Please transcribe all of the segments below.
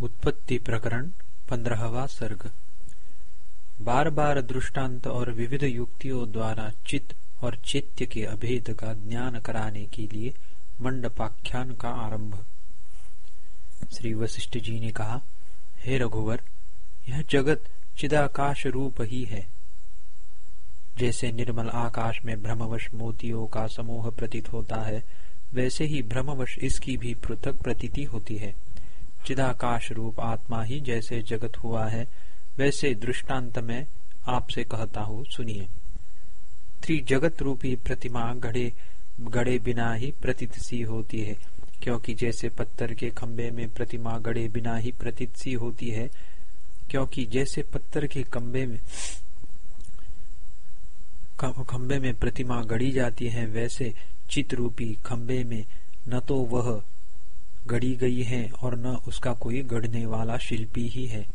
उत्पत्ति प्रकरण, पंद्रहवा सर्ग। बार बार दृष्टांत और विविध युक्तियों द्वारा चित्त और चैत्य के अभेद का ज्ञान कराने के लिए मंडपाख्यान का आरंभ। श्री वशिष्ठ जी ने कहा, हे रघुवर, यह जगत चिदाकाश रूप ही है। जैसे निर्मल आकाश में भ्रमवश मोतियों का समूह प्रतीत होता है, वैसे ही भ्रमवश इसकी भी पृथक प्रतीति होती है। चिदाकाश रूप आत्मा ही जैसे जगत हुआ है, वैसे दृष्टांत में आपसे कहता हूँ, सुनिए। त्रिजगत रूपी प्रतिमा गढ़े गड़े बिना ही प्रतीत सी होती है, क्योंकि जैसे पत्थर के खंबे में प्रतिमा गड़े बिना ही प्रतीत सी होती है, क्योंकि जैसे पत्थर के खंबे में खंबे में प्रतिमा गढ़ी जाती है, वैसे चित रूपी खंबे में न तो वह गढ़ी गई है और न उसका कोई गढ़ने वाला शिल्पी ही है।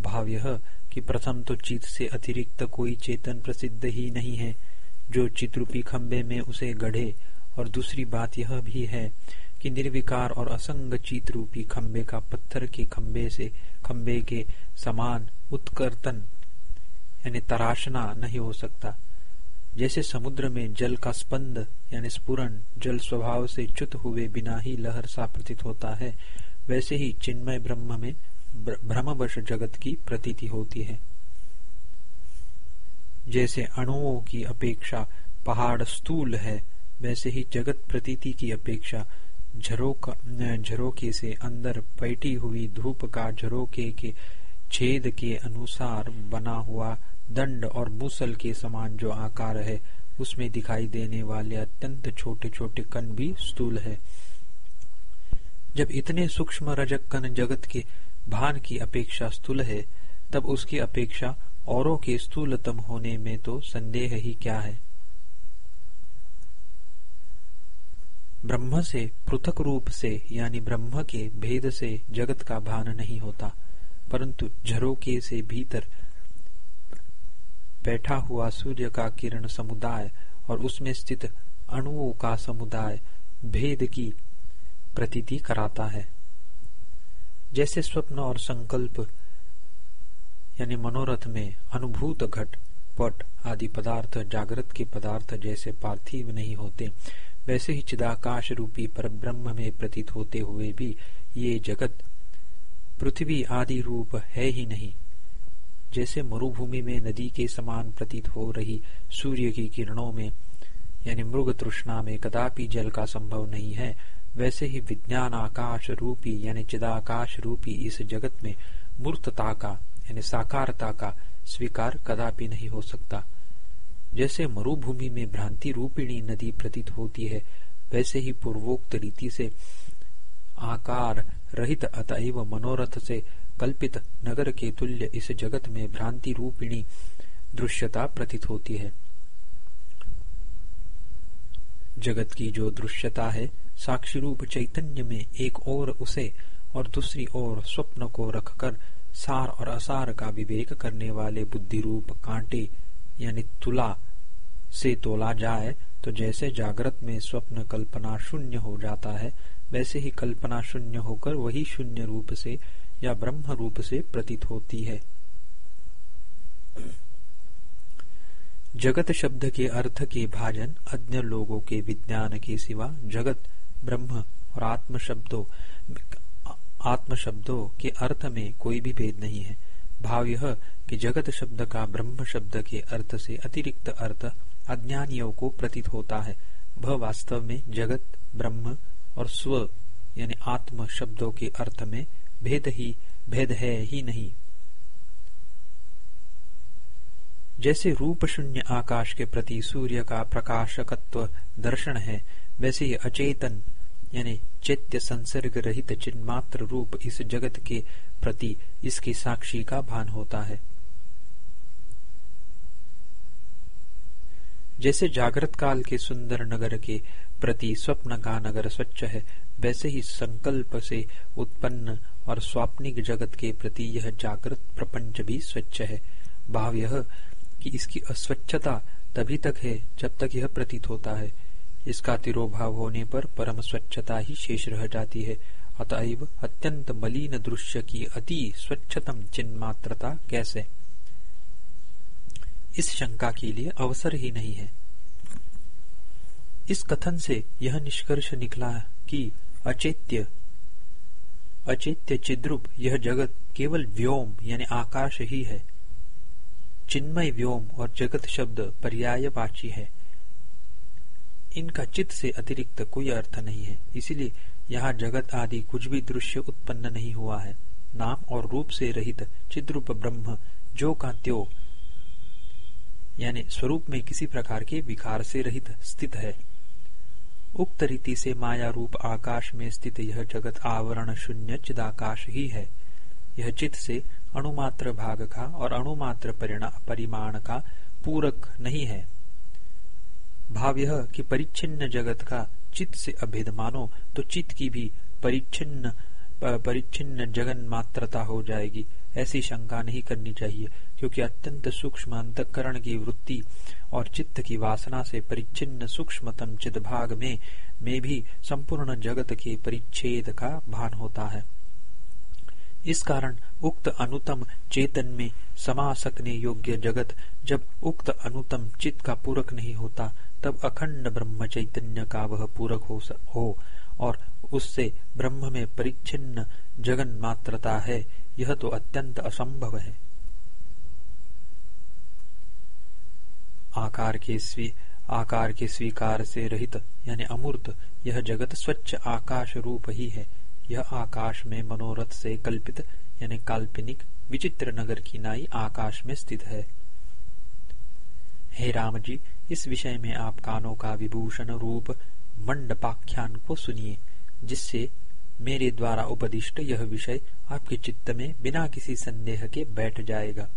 भाव यह कि प्रथम तो चित से अतिरिक्त कोई चेतन प्रसिद्ध ही नहीं है, जो चित्रूपी खंबे में उसे गढ़े। और दूसरी बात यह भी है कि निर्विकार और असंग चित रूपी खंबे का पत्थर के खंबे से, खंबे के समान उत्कर्तन, यानी तराशना नहीं हो सकता। जैसे समुद्र में जल का स्पंद, यानी स्पुरन जल स्वभाव से च्युत हुए बिना ही लहर सा प्रतीत होता है, वैसे ही चिन्मय ब्रह्म में भ्रमवश जगत की प्रतीति होती है। जैसे अणुओं की अपेक्षा पहाड़ स्थूल है, वैसे ही जगत प्रतीति की अपेक्षा झरोके से अंदर पैटी हुई धूप का झरोके के छेद के अनुसार बना हुआ दंड और मूसल के समान जो आकार है, उसमें दिखाई देने वाले अत्यंत छोटे छोटे कण भी स्थूल है। जब इतने सूक्ष्म रजक कण जगत के भान की अपेक्षा स्थूल है, तब उसकी अपेक्षा औरों के स्थूलतम होने में तो संदेह ही क्या है? ब्रह्म से पृथक रूप से, यानी ब्रह्म के भेद से जगत का भान नहीं होता, परंतु झरोके से भीतर बैठा हुआ सूर्य का किरण समुदाय और उसमें स्थित अणुओं का समुदाय भेद की प्रतीति कराता है। जैसे स्वप्न और संकल्प, यानी मनोरथ में अनुभूत घट, पट आदि पदार्थ, जागृत के पदार्थ जैसे पार्थिव नहीं होते, वैसे ही चिदाकाश रूपी पर ब्रह्म में प्रतीत होते हुए भी ये जगत पृथ्वी आदि रूप है ही नहीं। जैसे मरुभूमि में नदी के समान प्रतीत हो रही सूर्य की किरणों में, यानी मृग तृष्णा में कदापि जल का संभव नहीं है, वैसे ही विज्ञान आकाश रूपी, यानी चिदाकाश रूपी इस जगत में मूर्तता का, यानी साकारता का स्वीकार कदापि नहीं हो सकता। जैसे मरुभूमि में भ्रांति रूपिणी नदी प्रतीत होती है, वैसे ही पूर्वोक्त रीति से आकार रहित अतएव मनोरथ से कल्पित नगर के तुल्य इस जगत में भ्रांति रूपिणी दृश्यता प्रतीत होती है। जगत की जो दृश्यता है साक्षी रूप चैतन्य में एक और उसे और दूसरी ओर स्वप्न को रखकर सार और असार का विवेक करने वाले बुद्धि रूप कांटे, यानी तुला, से तोला जाए तो जैसे जागृत में स्वप्न कल्पना शून्य हो जाता है, वैसे ही कल्पना शून्य होकर वही शून्य रूप से या ब्रह्म रूप से प्रतीत होती है। जगत शब्द के अर्थ के भाजन अन्य लोगों के विज्ञान के सिवा जगत, ब्रह्म और आत्म शब्दों आत्म शब्दों के अर्थ में कोई भी भेद नहीं है। भाव यह कि जगत शब्द का ब्रह्म शब्द के अर्थ से अतिरिक्त अर्थ अज्ञानियों को प्रतीत होता है। वह वास्तव में जगत, ब्रह्म और स्व, यानी आत्म शब्दों के अर्थ में भेद ही, भेद है ही नहीं। जैसे रूप शून्य आकाश के प्रति सूर्य का प्रकाशकत्व दर्शन है, वैसे ही अचेतन, यानी चैत्य संसर्ग रहित चिन्मात्र रूप इस जगत के प्रति इसकी साक्षी का भान होता है। जैसे जागृत काल के सुंदर नगर के प्रति स्वप्न का नगर स्वच्छ है, वैसे ही संकल्प से उत्पन्न और स्वाप्निक जगत के प्रति यह जागृत प्रपंच भी स्वच्छ है। भाव यह कि इसकी अस्वच्छता तभी तक है जब तक यह प्रतीत होता है। इसका तिरोभाव होने पर परम स्वच्छता ही शेष रह जाती है। अतएव अत्यंत मलिन दृश्य की अति स्वच्छतम चिन्मात्रता कैसे? इस शंका के लिए अवसर ही नहीं है। इस कथन से यह निष्कर्ष निकला कि अचेत्य अचेत्य चिद्रूप, यह जगत केवल व्योम, यानी आकाश ही है। चिन्मय व्योम और जगत शब्द पर्यायवाची है। इनका चित्त से अतिरिक्त कोई अर्थ नहीं है। इसीलिए यहाँ जगत आदि कुछ भी दृश्य उत्पन्न नहीं हुआ है। नाम और रूप से रहित चिद्रूप ब्रह्म, जो का त्यो, यानी स्वरूप में किसी प्रकार के विकार से रहित स्थित है। उक्त रीति से माया रूप आकाश में स्थित यह जगत आवरण शून्य चिदाकाश ही है। यह चित से अणुमात्र भाग का और अणुमात्र परिमाण का पूरक नहीं है। भाव यह कि परिच्छिन्न जगत का चित्त से अभेद मानो तो चित्त की भी परिच्छिन्न परिच्छिन्न जगन मात्रता हो जाएगी। ऐसी शंका नहीं करनी चाहिए, क्योंकि अत्यंत सूक्ष्म अंतकरण की वृत्ति और चित्त की वासना से परिच्छिन्न सूक्ष्मतम चित भाग में में भी संपूर्ण जगत के परिच्छेद का भान होता है। इस कारण उक्त अनुतम चेतन में समा सकने योग्य जगत जब उक्त अनुतम चित्त का पूरक नहीं होता तब अखंड ब्रह्म चैतन्य का वह पूरक हो, हो और उससे ब्रह्म में परिच्छिन्न जगन मात्रता है। यह तो अत्यंत असंभव है। आकार के स्वी, आकार के स्वीकार से रहित, यानी अमूर्त, यह जगत स्वच्छ आकाश रूप ही है। यह आकाश में मनोरथ से कल्पित, यानी काल्पनिक, विचित्र नगर की नाई आकाश में स्थित है। हे राम जी इस विषय में आप कानों का विभूषण रूप मंडपाख्यान को सुनिए, जिससे मेरे द्वारा उपदिष्ट यह विषय आपके चित्त में बिना किसी संदेह के बैठ जाएगा।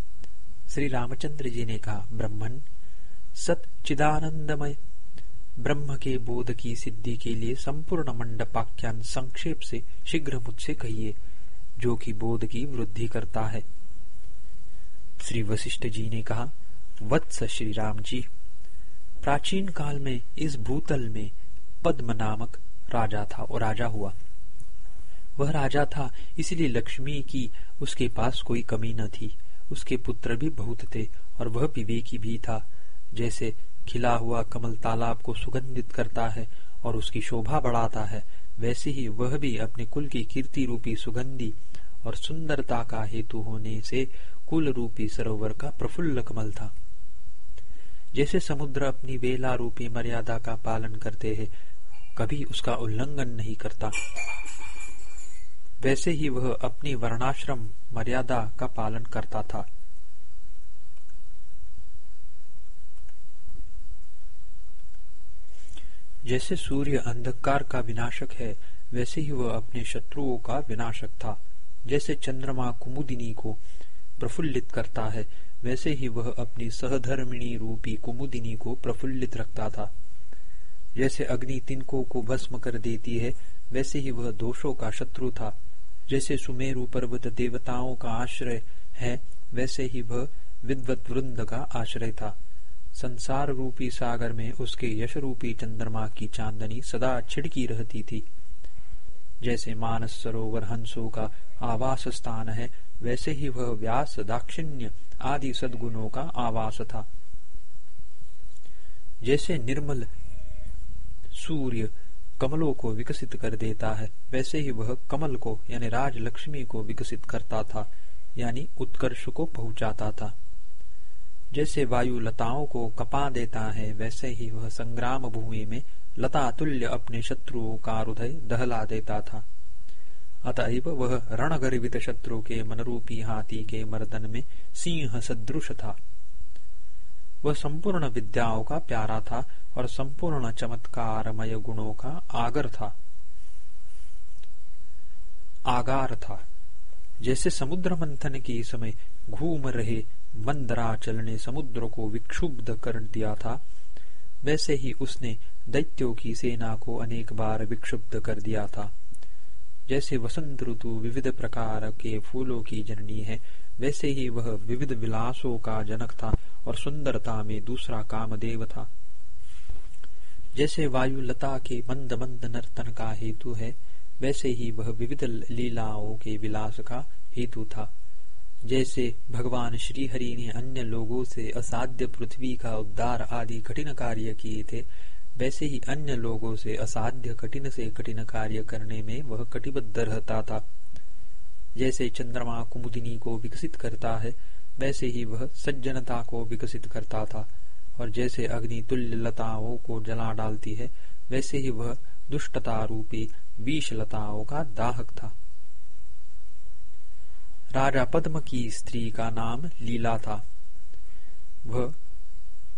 श्री रामचंद्र जी ने कहा ब्रह्मन सत चिदानंदमय। ब्रह्म के बोध की सिद्धि के लिए संपूर्ण मंडपाख्यान संक्षेप से शीघ्र मुझसे कहिए, जो कि बोध की वृद्धि करता है। श्री वशिष्ठ जी ने कहा, वत्स श्री राम जी, प्राचीन काल में इस भूतल में पद्म नामक राजा था और राजा हुआ। वह राजा था, इसलिए लक्ष्मी की उसके पास कोई कमी न थी। उसके पुत्र भी बहुत थे और वह विवेकी भी था। जैसे खिला हुआ कमल तालाब को सुगंधित करता है और उसकी शोभा बढ़ाता है, वैसे ही वह भी अपने कुल की कीर्ति रूपी सुगंधी और सुंदरता का हेतु होने से कुल रूपी सरोवर का प्रफुल्ल कमल था। जैसे समुद्र अपनी वेला रूपी मर्यादा का पालन करते हैं, कभी उसका उल्लंघन नहीं करता। वैसे ही वह अपनी वर्णाश्रम मर्यादा का पालन करता था। जैसे सूर्य अंधकार का विनाशक है, वैसे ही वह अपने शत्रुओं का विनाशक था। जैसे चंद्रमा कुमुदिनी को प्रफुल्लित करता है, वैसे ही वह अपनी सहधर्मिणी रूपी कुमुदिनी को प्रफुल्लित रखता था। जैसे अग्नि तिनको को भस्म कर देती है, वैसे ही वह दोषों का शत्रु था। जैसे सुमेरु पर्वत देवताओं का आश्रय है, वैसे ही वह विद्वत वृंद का आश्रय था। संसार रूपी सागर में उसके यश रूपी चंद्रमा की चांदनी सदा छिड़की रहती थी। जैसे मानस सरोवर हंसों का आवास स्थान है, वैसे ही वह व्यास, दाक्षिण्य आदि सदगुणों का आवास था। जैसे निर्मल सूर्य कमलों को विकसित कर देता है, वैसे ही वह कमल को, यानी राज लक्ष्मी को विकसित करता था, यानी उत्कर्ष को पहुंचाता था। जैसे वायु लताओं को कपा देता है, वैसे ही वह संग्राम भूमि में लता तुल्य अपने शत्रुओं का हृदय दहला देता था। अतएव वह रणगर्वित शत्रु के मनरूपी हाथी के मर्दन में सिंह सदृश था। वह संपूर्ण विद्याओं का प्यारा था और संपूर्ण चमत्कारमय गुणों का आगर था। आगार था। जैसे समुद्र मंथन के समय घूम रहे मंदराचल ने समुद्र को विक्षुब्ध कर दिया था। वैसे ही उसने दैत्यों की सेना को अनेक बार विक्षुब्ध कर दिया था। जैसे वसंत ऋतु विविध प्रकार के फूलों की जननी है, वैसे ही वह विविध विलासों का जनक था और सुंदरता में दूसरा कामदेव था। जैसे वायु लता के मंद मंद नर्तन का हेतु है, वैसे ही वह विविध लीलाओं के विलास का हेतु था। जैसे भगवान श्री हरि ने अन्य लोगों से असाध्य पृथ्वी का उद्धार आदि कठिन कार्य किए थे, वैसे ही अन्य लोगों से असाध्य कठिन से कठिन कार्य करने में वह कटिबद्ध रहता था। जैसे चंद्रमा कुमुदिनी को विकसित करता है, वैसे ही वह सज्जनता को विकसित करता था, और जैसे अग्नि तुल्य लताओं को जला डालती है, वैसे ही वह दुष्टता रूपी विष लताओं का दाहक था। राजा पद्म की स्त्री का नाम लीला था। वह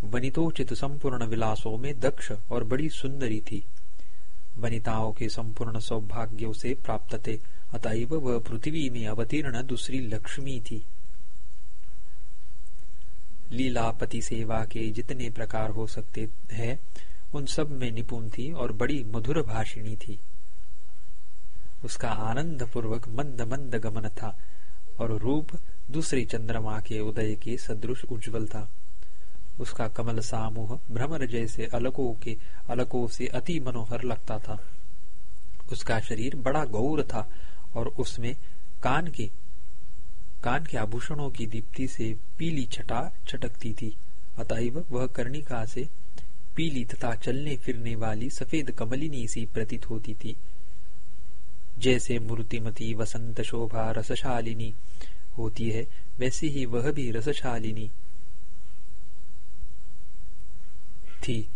वनितोचित संपूर्ण विलासों में दक्ष और बड़ी सुंदरी थी। वनिताओं के संपूर्ण सौभाग्यों से प्राप्त थे। अतएव वह पृथ्वी में अवतीर्ण दूसरी लक्ष्मी थी। लीलापति सेवा के जितने प्रकार हो सकते हैं, उन सब में निपुण थी और बड़ी मधुर भाषिणी थी। उसका आनंद पूर्वक मंद मंद गमन था। और रूप दूसरी चंद्रमा के उदय के सदृश उज्जवल था। उसका कमल सामूह भ्रमर जैसे अलकों के अलकों से अति मनोहर लगता था। उसका शरीर बड़ा गौर था और उसमें कान के कान के आभूषणों की दीप्ति से पीली छटा छटकती थी। अतएव वह कर्णिका से पीली तथा चलने फिरने वाली सफ़ेद कमलिनी सी प्रतीत होती थी। जैसे मूर्तिमती वसंत शोभा रसशालिनी होती है, वैसे ही वह भी रसशालिनी थी।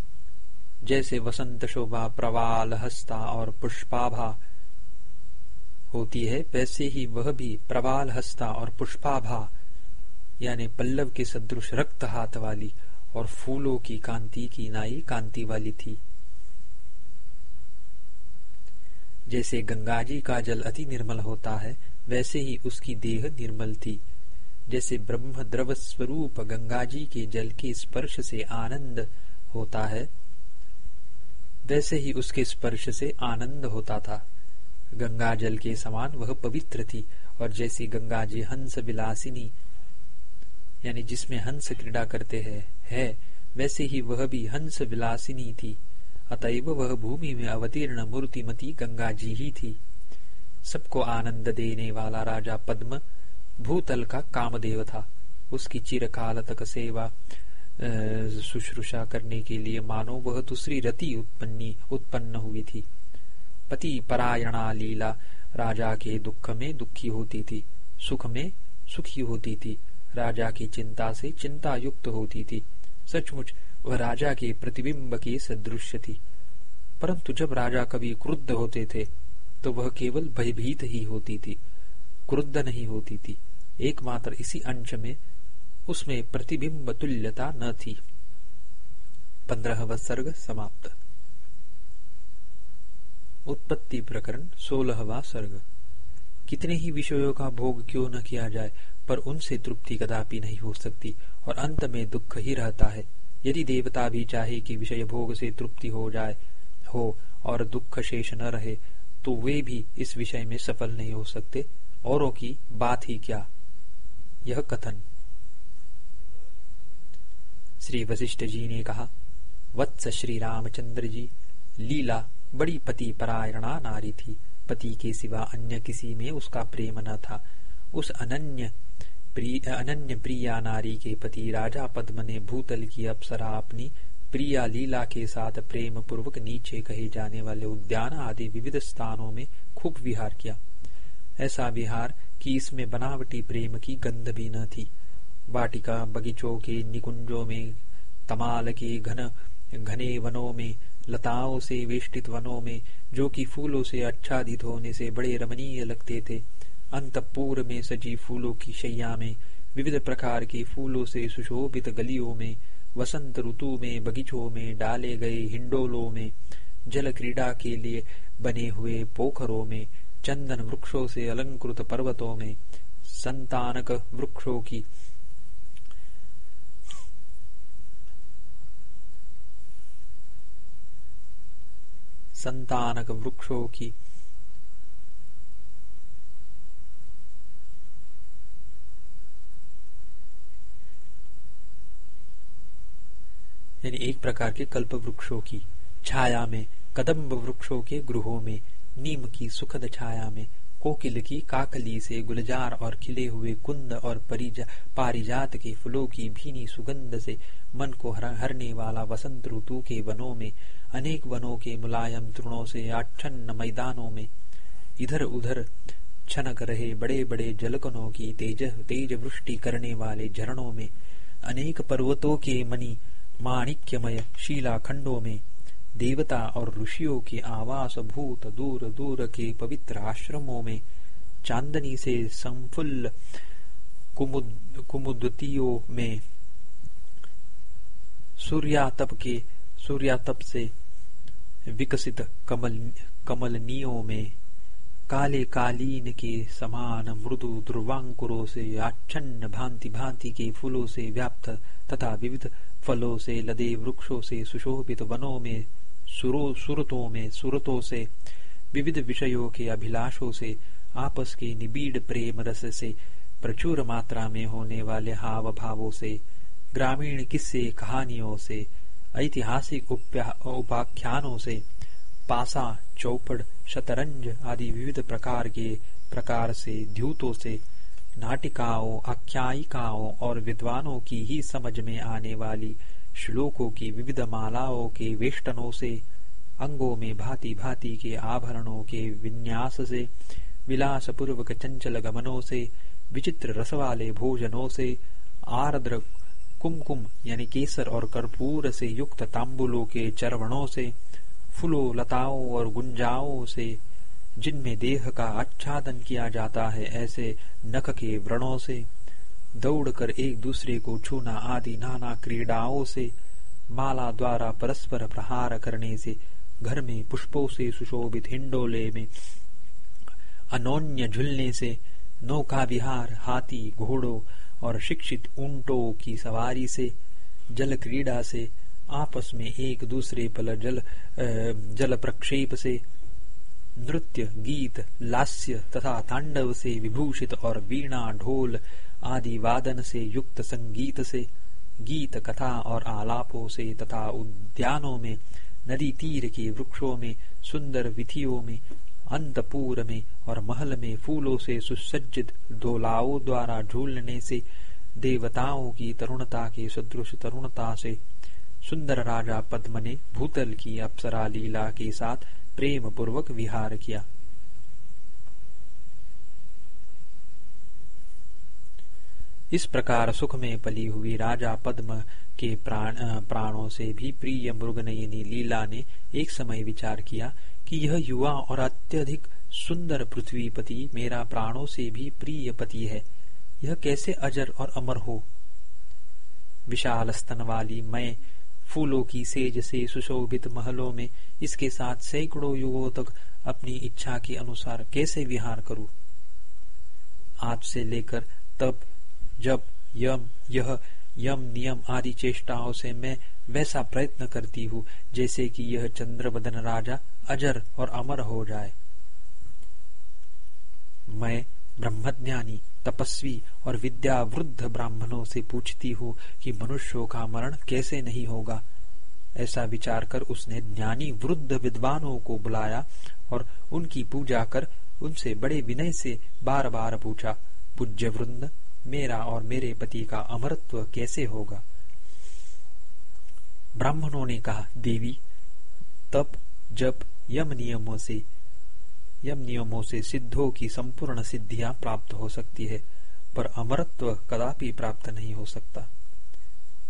जैसे वसंत शोभा, प्रवाल, हस्ता और पुष्पाभा होती है, वैसे ही वह भी प्रवाल, हस्ता और पुष्पाभा, यानी पल्लव के सदृश रक्त हाथ वाली और फूलों की कांति की नाई कांति वाली थी। जैसे गंगा जी का जल अति निर्मल होता है, वैसे ही उसकी देह निर्मल थी। जैसे ब्रह्म द्रव स्वरूप गंगा जी के जल के स्पर्श से आनंद होता है, वैसे ही उसके स्पर्श से आनंद होता था। गंगा जल के समान वह पवित्र थी, और जैसी गंगा जी हंस विलासिनी, यानी जिसमें हंस क्रीड़ा करते हैं, है, वैसे ही वह भी हंस विलासिनी थी। अतएव वह भूमि में अवतीर्ण मूर्तिमती गंगा जी ही थी। सबको आनंद देने वाला राजा पद्म, भूतल का कामदेव था। उसकी चिरकाल तक सेवा शुश्रूषा करने के लिए मानो वह दूसरी रति उत्पन्नी, उत्पन्न हुई थी। पति परायणा लीला राजा के दुख में दुखी होती थी, सुख में सुखी होती थी। राजा की चिंता से चिंता युक्त होती थी। सचमुच वह राजा के प्रतिबिंब की सदृश थी। परंतु जब राजा कभी क्रुद्ध होते थे तो वह केवल भयभीत ही होती थी, क्रुद्ध नहीं होती थी। एकमात्र इसी अंश में उसमें प्रतिबिंब तुल्यता न थी। पंद्रहवा सर्ग समाप्त। उत्पत्ति प्रकरण सोलहवा सर्ग। कितने ही विषयों का भोग क्यों न किया जाए, पर उनसे तृप्ति कदापि नहीं हो सकती। और अंत में दुख ही रहता है। यदि देवता भी चाहे कि विषय भोग से तृप्ति हो जाए, हो और दुख शेष न रहे तो वे भी इस विषय में सफल नहीं हो सकते। औरों की बात ही क्या? यह कथन। श्री वशिष्ठ जी ने कहा, वत्स श्री रामचंद्र जी, लीला बड़ी पति परायणा नारी थी। पति के सिवा अन्य किसी में उसका प्रेम न था। उस अनन्य अनन्य प्रिया नारी के पति राजा पद्म ने भूतल की अप्सरा अपनी प्रिया लीला के साथ प्रेम पूर्वक नीचे कहे जाने वाले उद्यान आदि विविध स्थानों में खूब विहार किया। ऐसा विहार कि इसमें बनावटी प्रेम की गंध भी न थी। वाटिका बगीचों के निकुंजों में, तमाल के घन, घने वनों में, लताओं से वेष्टित वनों में, जो कि फूलों से आच्छादित होने से बड़े रमणीय लगते थे। अंतपुर में सजी फूलों की शैया में, विविध प्रकार के फूलों से सुशोभित गलियों में, वसंत ऋतु में, बगीचों में डाले गए हिंडोलों में, जल क्रीड़ा के लिए बने हुए पोखरों में, चंदन वृक्षों से अलंकृत पर्वतों में, संतानक वृक्षों की संतानक वृक्षों की यानी एक प्रकार के कल्प वृक्षों की छाया में, कदम्ब वृक्षों के गृहों में, नीम की सुखद छाया में, कोकिल की काकली से गुलजार और खिले हुए कुंद और पारिजात के फूलों की भीनी सुगंध से मन को हरने वाला वसंत ऋतु के वनों में, अनेक वनों के मुलायम तृणों से आच्छन्न मैदानों में, इधर उधर छनक रहे बड़े बड़े जलकनों की तेज तेज वृष्टि करने वाले झरणों में, अनेक पर्वतों के मणि माणिक्यमय शिला खंडों में देवता और ऋषियों के आवास भूत दूर दूर के पवित्र आश्रमों में चांदनी से संफुल्ल कुमुद में सूर्यातप के, सूर्यातप से विकसित कमल, कमलनियों में काले कालीन के समान मृदु ध्रुवांकुरों से आच्छन्न भांति भांति के फूलों से व्याप्त तथा विविध फलों से, लदे वृक्षों से, सुशोभित वनों में सुरतों में, सुरतों से, विविध विषयों के अभिलाषों से, आपस के निबीड प्रेम रस से, प्रचुर मात्रा में होने वाले हाव भावों से, ग्रामीण किस्से कहानियों से, ऐतिहासिक उपाख्यानों से, पासा, चौपड़, शतरंज आदि विविध प्रकार के प्रकार से, द्यूतों से नाटिकाओं, आख्यायिकाओं और विद्वानों की ही समझ में आने वाली श्लोकों की विविध मालाओं के वेष्टनों से, अंगों में भांति भांति के आभरणों के विन्यास से विलास पूर्वक चंचल गमनों से, विचित्र रस वाले भोजनों से, आर्द्र कुमकुम यानी केसर और कर्पूर से युक्त तांबुलों के चरवणों से, फूलों, लताओं और गुंजाओं से जिनमें देह का आच्छादन किया जाता है, ऐसे नख के व्रणों से, दौड़कर एक दूसरे को छूना आदि नाना क्रीड़ाओं से, माला द्वारा परस्पर प्रहार करने से, घर में पुष्पों से सुशोभित हिंडोले में, अनोन्य झुलने से, नौका विहार, हाथी, घोड़ों और शिक्षित ऊंटों की सवारी से, जल क्रीड़ा से, आपस में एक दूसरे पर जल जल प्रक्षेप से नृत्य, गीत, लास्य तथा तांडव से विभूषित और वीणा, ढोल आदि वादन से युक्त संगीत से, गीत कथा और आलापों से तथा उद्यानों में, नदी तीर के वृक्षों में, सुंदर विधियों में, अंतपुर में और महल में फूलों से सुसज्जित दोलाओं द्वारा झूलने से, देवताओं की तरुणता के सदृश तरुणता से, सुंदर राजा पद्म ने भूतल की अप्सरा लीला के साथ प्रेम पूर्वक विहार किया। इस प्रकार सुख में पली हुई राजा पद्म के प्राण प्राणों से भी प्रिय मृगनयनी लीला ने एक समय विचार किया कि यह युवा और अत्यधिक सुंदर पृथ्वीपति मेरा प्राणों से भी प्रिय पति है। यह कैसे अजर और अमर हो? विशाल स्तन वाली मैं फूलों की सेज से सुशोभित महलों में इसके साथ सैकड़ों युगों तक अपनी इच्छा के अनुसार कैसे विहार करूँ? आज से लेकर तब जब यम, यह यम नियम आदि चेष्टाओं से मैं वैसा प्रयत्न करती हूँ, जैसे कि यह चंद्रबदन राजा अजर और अमर हो जाए। मैं ब्रह्मज्ञानी तपस्वी और विद्या वृद्ध ब्राह्मणों से पूछती हूँ कि मनुष्यों का मरण कैसे नहीं होगा। ऐसा विचार कर उसने ज्ञानी वृद्ध विद्वानों को बुलाया और उनकी पूजा कर उनसे बड़े विनय से बार बार पूछा पूज्य वृंद मेरा और मेरे पति का अमरत्व कैसे होगा? ब्राह्मणों ने कहा, देवी, तप, जप, यम नियमों से यम नियमों से सिद्धों की संपूर्ण सिद्धियाँ प्राप्त हो सकती है, पर अमरत्व कदापि प्राप्त नहीं हो सकता।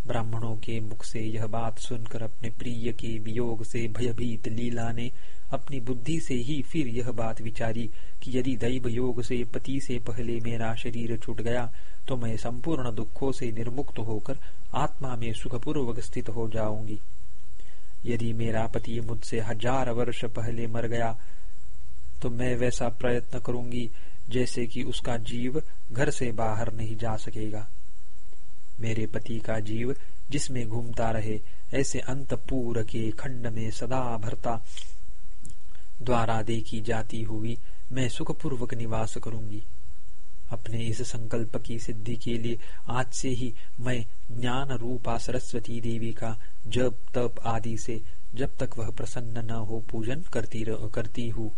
ब्राह्मणों के मुख से यह बात सुनकर अपने प्रिय के वियोग से भयभीत लीला ने अपनी बुद्धि से ही फिर यह बात विचारी कि यदि दैव योग से पति से पहले मेरा शरीर छूट गया तो मैं संपूर्ण दुखों से निर्मुक्त होकर आत्मा में सुखपूर्वक स्थित हो जाऊँगी। यदि मेरा पति मुझसे हज़ार वर्ष पहले मर गया तो मैं वैसा प्रयत्न करूँगी जैसे कि उसका जीव घर से बाहर नहीं जा सकेगा। मेरे पति का जीव जिसमें घूमता रहे, ऐसे अंतपुर के खंड में सदा भरता द्वारा देखी जाती हुई मैं सुखपूर्वक निवास करूँगी। अपने इस संकल्प की सिद्धि के लिए आज से ही मैं ज्ञान रूपा सरस्वती देवी का जब तप आदि से जब तक वह प्रसन्न न हो पूजन करती करती हूँ।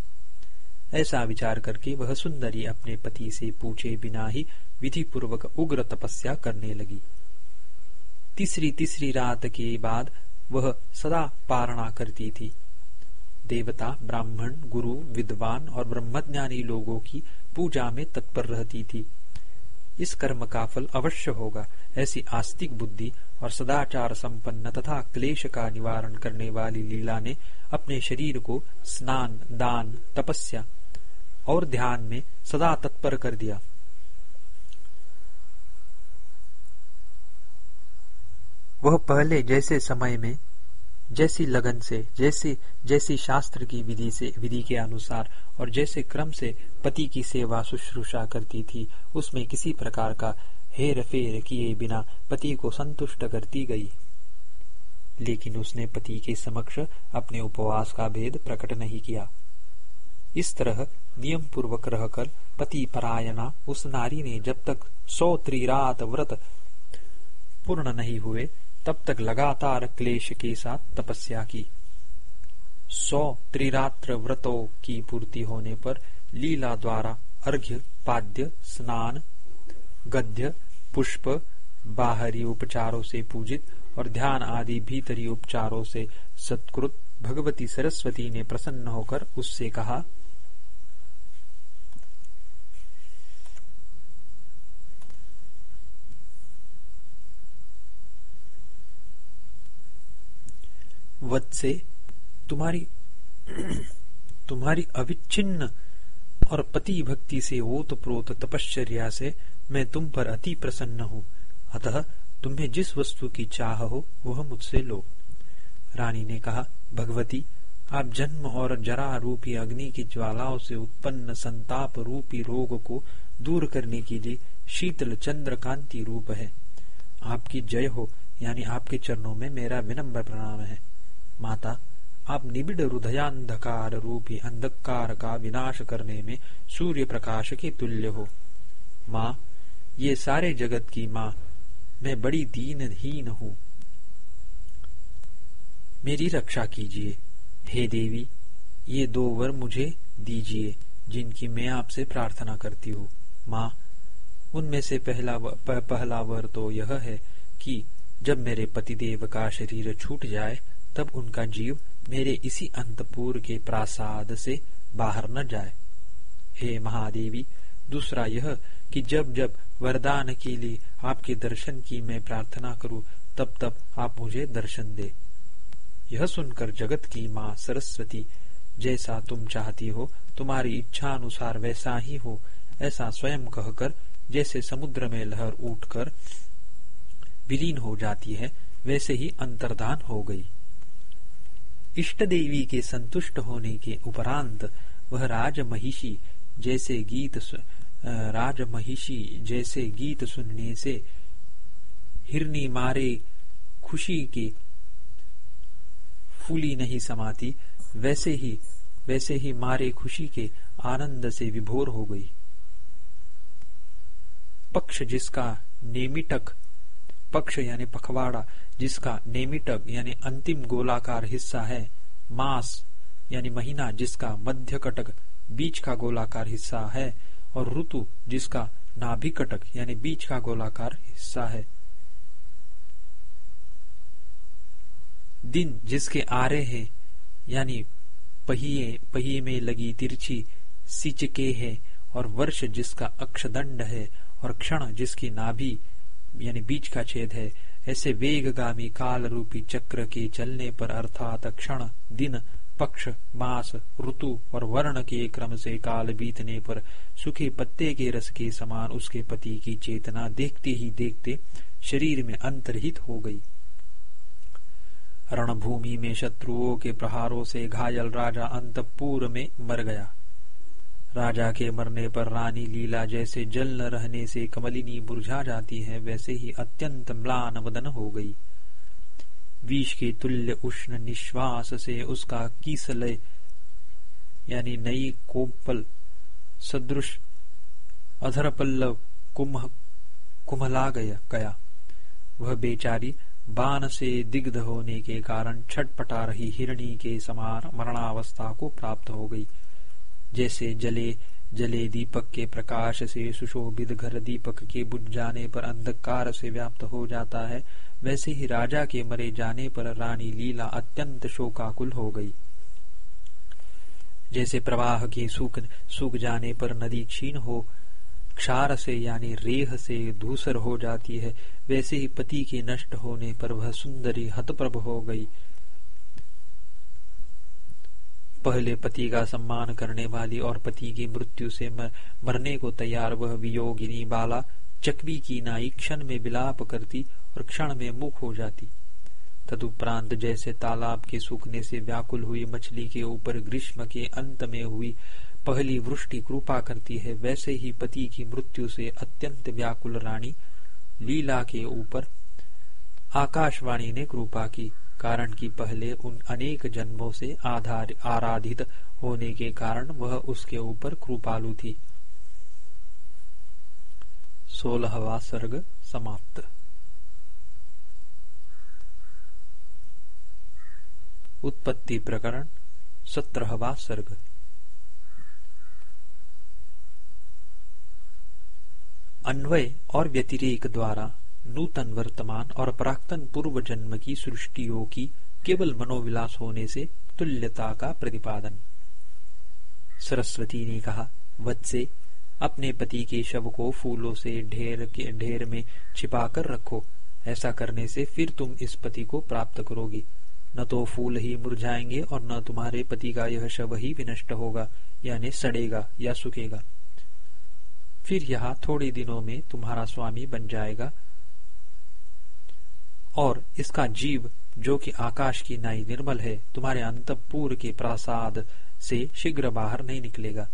ऐसा विचार करके वह सुंदरी अपने पति से पूछे बिना ही विधि पूर्वक उग्र तपस्या करने लगी। तीसरी तीसरी रात के बाद वह सदा पारणा करती थी। देवता, ब्राह्मण, गुरु, विद्वान और ब्रह्मज्ञानी लोगों की पूजा में तत्पर रहती थी। इस कर्म का फल अवश्य होगा, ऐसी आस्तिक बुद्धि और सदाचार संपन्न तथा क्लेश का निवारण करने वाली लीला ने अपने शरीर को स्नान, दान, तपस्या और ध्यान में सदा तत्पर कर दिया। वह पहले जैसे समय में, जैसी लगन से, जैसी जैसी शास्त्र की विधि से, विधि के अनुसार और जैसे क्रम से पति की सेवा शुश्रूषा करती थी, उसमें किसी प्रकार का हेर फेर किए बिना पति को संतुष्ट करती गई। लेकिन उसने पति के समक्ष अपने उपवास का भेद प्रकट नहीं किया। इस तरह नियम पूर्वक रहकर पति परायणा उस नारी ने जब तक सौ त्रिरात व्रत पूर्ण नहीं हुए, तब तक लगातार क्लेश के साथ तपस्या की। सौ त्रिरात्र व्रतों की पूर्ति होने पर लीला द्वारा अर्घ्य, पाद्य, स्नान, गद्य, पुष्प, बाहरी उपचारों से पूजित और ध्यान आदि भीतरी उपचारों से सत्कृत भगवती सरस्वती ने प्रसन्न होकर उससे कहा वत्से तुम्हारी तुम्हारी अविच्छिन्न और पति भक्ति से ओत प्रोत तपश्चर्या से मैं तुम पर अति प्रसन्न हूँ। अतः तुम्हें जिस वस्तु की चाह हो, वह मुझसे लो। रानी ने कहा, भगवती, आप जन्म और जरा रूपी अग्नि की ज्वालाओं से उत्पन्न संताप रूपी रोग को दूर करने के लिए शीतल चंद्र कांति रूप है। आपकी जय हो, यानी आपके चरणों में मेरा विनम्र प्रणाम है। माता, आप निबिड़ हृदयांधकार रूपी अंधकार का विनाश करने में सूर्य प्रकाश के तुल्य हो। माँ, ये सारे जगत की माँ, मैं बड़ी दीनहीन हूँ। मेरी रक्षा कीजिए। हे देवी, ये दो वर मुझे दीजिए, जिनकी मैं आपसे प्रार्थना करती हूँ। माँ, उनमें से पहला पहला वर तो यह है कि जब मेरे पतिदेव का शरीर छूट जाए तब उनका जीव मेरे इसी अंतपुर के प्रासाद से बाहर न जाए। हे महादेवी, दूसरा यह कि जब जब वरदान के लिए आपके दर्शन की मैं प्रार्थना करूँ, तब तब आप मुझे दर्शन दे। यह सुनकर जगत की माँ सरस्वती, जैसा तुम चाहती हो, तुम्हारी इच्छा अनुसार वैसा ही हो, ऐसा स्वयं कहकर, जैसे समुद्र में लहर उठकर विलीन हो जाती है, वैसे ही अंतर्धान हो गई। इष्ट देवी के संतुष्ट होने के उपरांत वह राज महिषी जैसे गीत राज महिषी जैसे गीत सुनने से हिरनी मारे खुशी की फूली नहीं समाती, वैसे ही वैसे ही मारे खुशी के आनंद से विभोर हो गई। पक्ष जिसका नेमिटक, पक्ष यानी पखवाड़ा जिसका नेमिटक यानी अंतिम गोलाकार हिस्सा है, मास, यानी महीना जिसका मध्य कटक बीच का गोलाकार हिस्सा है, और ऋतु जिसका नाभि कटक यानी बीच का गोलाकार हिस्सा है। दिन जिसके आरे हैं, यानी पहिए पहिए में लगी तिरछी सिचके है, और वर्ष जिसका अक्षदंड है, और क्षण जिसकी नाभि यानी बीच का छेद है ऐसे वेगगामी काल रूपी चक्र के चलने पर अर्थात क्षण, दिन, पक्ष, मास, ऋतु और वर्ण के क्रम से काल बीतने पर सूखे पत्ते के रस के समान उसके पति की चेतना देखते ही देखते शरीर में अंतरहित हो गई। रणभूमि में शत्रुओं के प्रहारों से घायल राजा अंतपुर में मर गया। राजा के मरने पर रानी लीला जैसे जल न रहने से कमलिनी बुरझा जाती है, वैसे ही अत्यंत म्लान वदन हो गई। विष के तुल्य उष्ण निश्वास से उसका कीसलय यानी नई कोपल, सदृश अधर पल्लव कुम्ह कुमला गया गया। वह बेचारी बाण से दिग्ध होने के कारण छटपटा रही हिरणी के समान मरणावस्था को प्राप्त हो गई। जैसे जले जले दीपक के प्रकाश से सुशोभित घर दीपक के बुझ जाने पर अंधकार से व्याप्त हो जाता है, वैसे ही राजा के मरे जाने पर रानी लीला अत्यंत शोकाकुल हो गई। जैसे प्रवाह के सूख सूख जाने पर नदी क्षीण हो, क्षार से यानी रेह से धूसर हो जाती है, वैसे ही पति के नष्ट होने पर वह सुंदरी हतप्रभ हो गई। पहले पति का सम्मान करने वाली और पति की मृत्यु से मरने को तैयार वह वियोगिनी बाला चकवी की नाई क्षण में विलाप करती और क्षण में मुख हो जाती। तदुपरांत जैसे तालाब के सूखने से व्याकुल हुई मछली के ऊपर ग्रीष्म के अंत में हुई पहली वृष्टि कृपा करती है, वैसे ही पति की मृत्यु से अत्यंत व्याकुल रानी लीला के ऊपर आकाशवाणी ने कृपा की। कारण कि पहले उन अनेक जन्मों से आधार, आराधित होने के कारण वह उसके ऊपर कृपालु थी। सोलहवा सर्ग समाप्त। उत्पत्ति प्रकरण, सत्रहवा सर्ग। अन्वय और व्यतिरेक द्वारा नूतन वर्तमान और प्राक्तन पूर्व जन्म की सृष्टियों की केवल मनोविलास होने से तुल्यता का प्रतिपादन। सरस्वती ने कहा, वत्से, अपने पति के शव को फूलों से ढेर के, ढेर में छिपाकर रखो। ऐसा करने से फिर तुम इस पति को प्राप्त करोगी। न तो फूल ही मुरझाएँगे और न तुम्हारे पति का यह शव ही विनष्ट होगा, यानी सड़ेगा या सुखेगा। फिर यह थोड़े दिनों में तुम्हारा स्वामी बन जाएगा और इसका जीव, जो कि आकाश की नाई निर्मल है, तुम्हारे अंतपुर के प्रासाद से शीघ्र बाहर नहीं निकलेगा।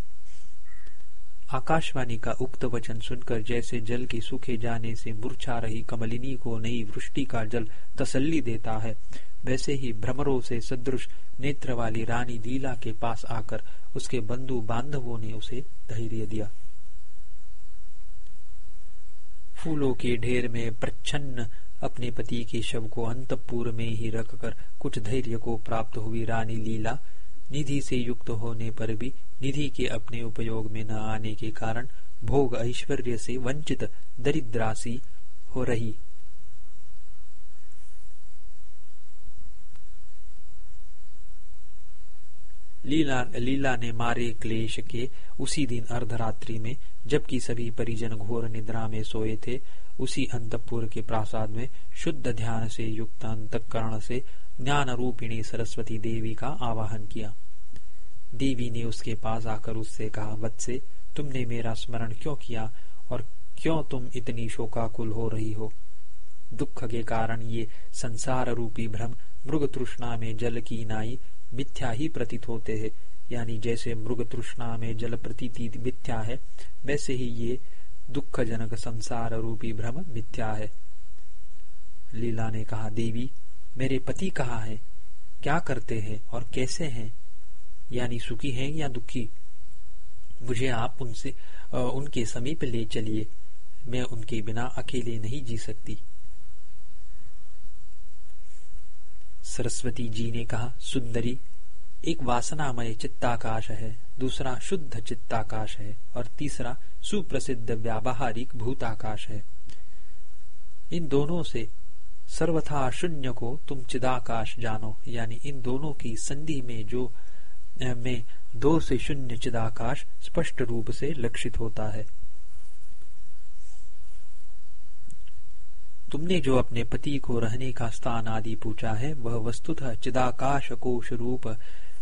आकाशवाणी का उक्त वचन सुनकर जैसे जल के सूखे जाने से मूर्छा रही कमलिनी को नई वृष्टि का जल तसल्ली देता है, वैसे ही भ्रमरों से सदृश नेत्र वाली रानी लीला के पास आकर उसके बंधु बांधवों ने उसे धैर्य दिया। फूलों के ढेर में प्रच्छन्न अपने पति के शव को अंतपुर में ही रखकर कुछ धैर्य को प्राप्त हुई रानी लीला। निधि से युक्त होने पर भी निधि के अपने उपयोग में न आने के कारण भोग ऐश्वर्य से वंचित दरिद्रासी हो रही। लीला लीला ने मारे क्लेश के उसी दिन अर्धरात्रि में जबकि सभी परिजन घोर निद्रा में सोए थे उसी अंतपुर के प्रासाद में शुद्ध ध्यान से युक्त अंतकरण से ज्ञान रूपिणी सरस्वती देवी का आवाहन किया। देवी ने उसके पास आकर उससे कहा वत्से तुमने मेरा स्मरण क्यों किया और क्यों तुम इतनी शोकाकुल हो रही हो? दुख के कारण ये संसार रूपी भ्रम मृग तृष्णा में जल की नाई मिथ्या ही प्रतीत होते हैं। यानी जैसे मृग तृष्णा में जल प्रतीति मिथ्या है, वैसे ही ये दुखजनक संसार रूपी भ्रम मिथ्या है। लीला ने कहा, देवी, मेरे पति कहा है? क्या करते हैं और कैसे हैं? यानी सुखी हैं या दुखी? मुझे आप उनसे उनके समीप ले चलिए। मैं उनके बिना अकेले नहीं जी सकती। सरस्वती जी ने कहा, सुंदरी, एक वासनामय चित्ताकाश है, दूसरा शुद्ध चित्ताकाश है और तीसरा सुप्रसिद्ध व्यावहारिक भूताकाश है। इन दोनों से सर्वथा शून्य को तुम चिदाकाश जानो, यानी इन दोनों की संधि में जो में दो से शून्य चिदाकाश स्पष्ट रूप से लक्षित होता है। तुमने जो अपने पति को रहने का स्थान आदि पूछा है, वह वस्तुतः चिदाकाश कोश रूप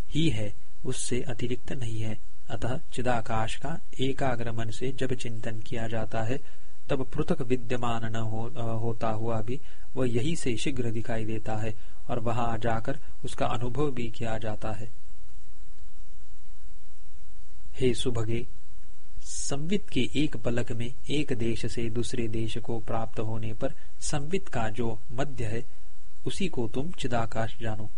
ही है, उससे अतिरिक्त नहीं है। अतः चिदाकाश का एकाग्र मन से जब चिंतन किया जाता है तब पृथक विद्यमान न हो, होता हुआ भी वह यही से शीघ्र दिखाई देता है और वहाँ जाकर उसका अनुभव भी किया जाता है। हे सुभगे संवित के एक पलक में एक देश से दूसरे देश को प्राप्त होने पर संवित का जो मध्य है उसी को तुम चिदाकाश जानो।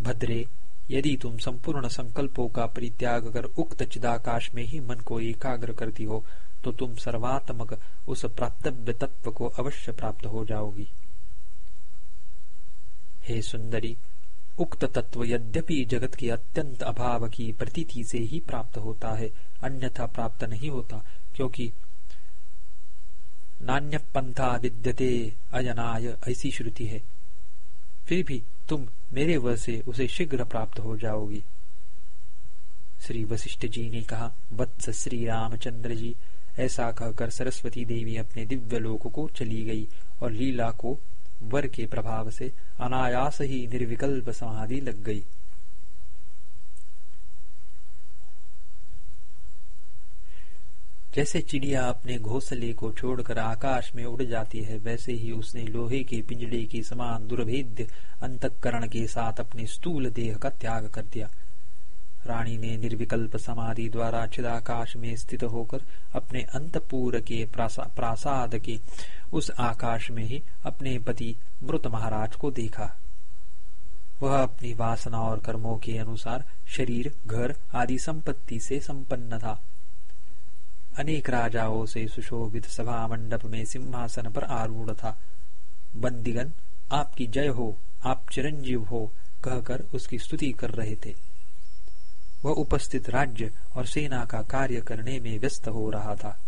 भद्रे, यदि तुम संपूर्ण संकल्पों का परित्याग कर उक्त चिदाकाश में ही मन को एकाग्र करती हो तो तुम सर्वात्मक उस प्राप्तव्य तत्व को अवश्य प्राप्त हो जाओगी। हे सुंदरी, उक्त तत्व यद्यपि जगत के अत्यंत अभाव की प्रतीति से ही प्राप्त होता है, अन्यथा प्राप्त नहीं होता, क्योंकि नान्य पंथा विद्यते अजनाय ऐसी श्रुति है। फिर भी तुम मेरे वह से उसे शीघ्र प्राप्त हो जाओगी। श्री वशिष्ठ जी ने कहा, वत्स श्री रामचंद्र जी, ऐसा कहकर सरस्वती देवी अपने दिव्य लोक को चली गई और लीला को वर के प्रभाव से अनायास ही निर्विकल्प समाधि लग गई। जैसे चिड़िया अपने घोंसले को छोड़कर आकाश में उड़ जाती है, वैसे ही उसने लोहे के पिंजड़े की समान दुर्भेद्य अंतकरण के साथ अपने स्थूल देह का त्याग कर दिया। रानी ने निर्विकल्प समाधि द्वारा चिदाकाश में स्थित होकर अपने अंतपुर के प्रासाद के उस आकाश में ही अपने पति मृत महाराज को देखा। वह अपनी वासना और कर्मों के अनुसार शरीर, घर आदि संपत्ति से संपन्न था। अनेक राजाओं से सुशोभित सभा मंडप में सिंहासन पर आरूढ़ था। बंदीगण, आपकी जय हो, आप चिरंजीव हो, कहकर उसकी स्तुति कर रहे थे। वह उपस्थित राज्य और सेना का कार्य करने में व्यस्त हो रहा था।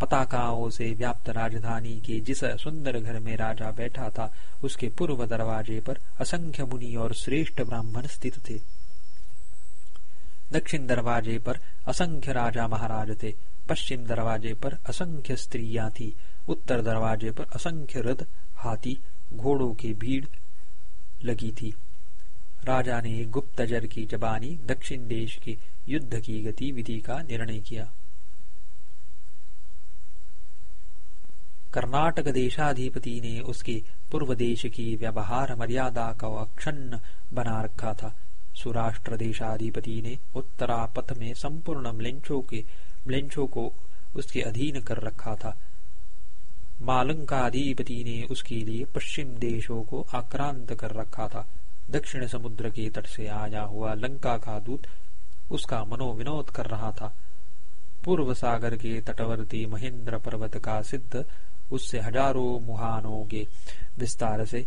पताकाओं से व्याप्त राजधानी के जिस सुंदर घर में राजा बैठा था, उसके पूर्व दरवाजे पर असंख्य मुनि और श्रेष्ठ ब्राह्मण स्थित थे। दक्षिण दरवाजे पर असंख्य राजा महाराज थे, पश्चिम दरवाजे पर असंख्य स्त्रियाँ थी, उत्तर दरवाजे पर असंख्य रथ, हाथी, घोड़ों की भीड़ लगी थी। राजा ने गुप्तजर की जबानी, दक्षिण देश के युद्ध की गतिविधि का निर्णय किया। कर्नाटक देशाधिपति ने उसके पूर्व देश की व्यवहार मर्यादा को अक्षण बना रखा था। सुराष्ट्र देशाधिपति ने उत्तरापथ में संपूर्ण म्लेंचो के म्लेंचो को उसके अधीन कर रखा था। मालंकाधिपति ने उसके लिए पश्चिम देशों को आक्रांत कर रखा था। दक्षिण समुद्र के तट से आया हुआ लंका का दूत उसका मनोविनोद कर रहा था। पूर्व सागर के तटवर्ती महेंद्र पर्वत का सिद्ध उससे हज़ारों मुहानों के विस्तार से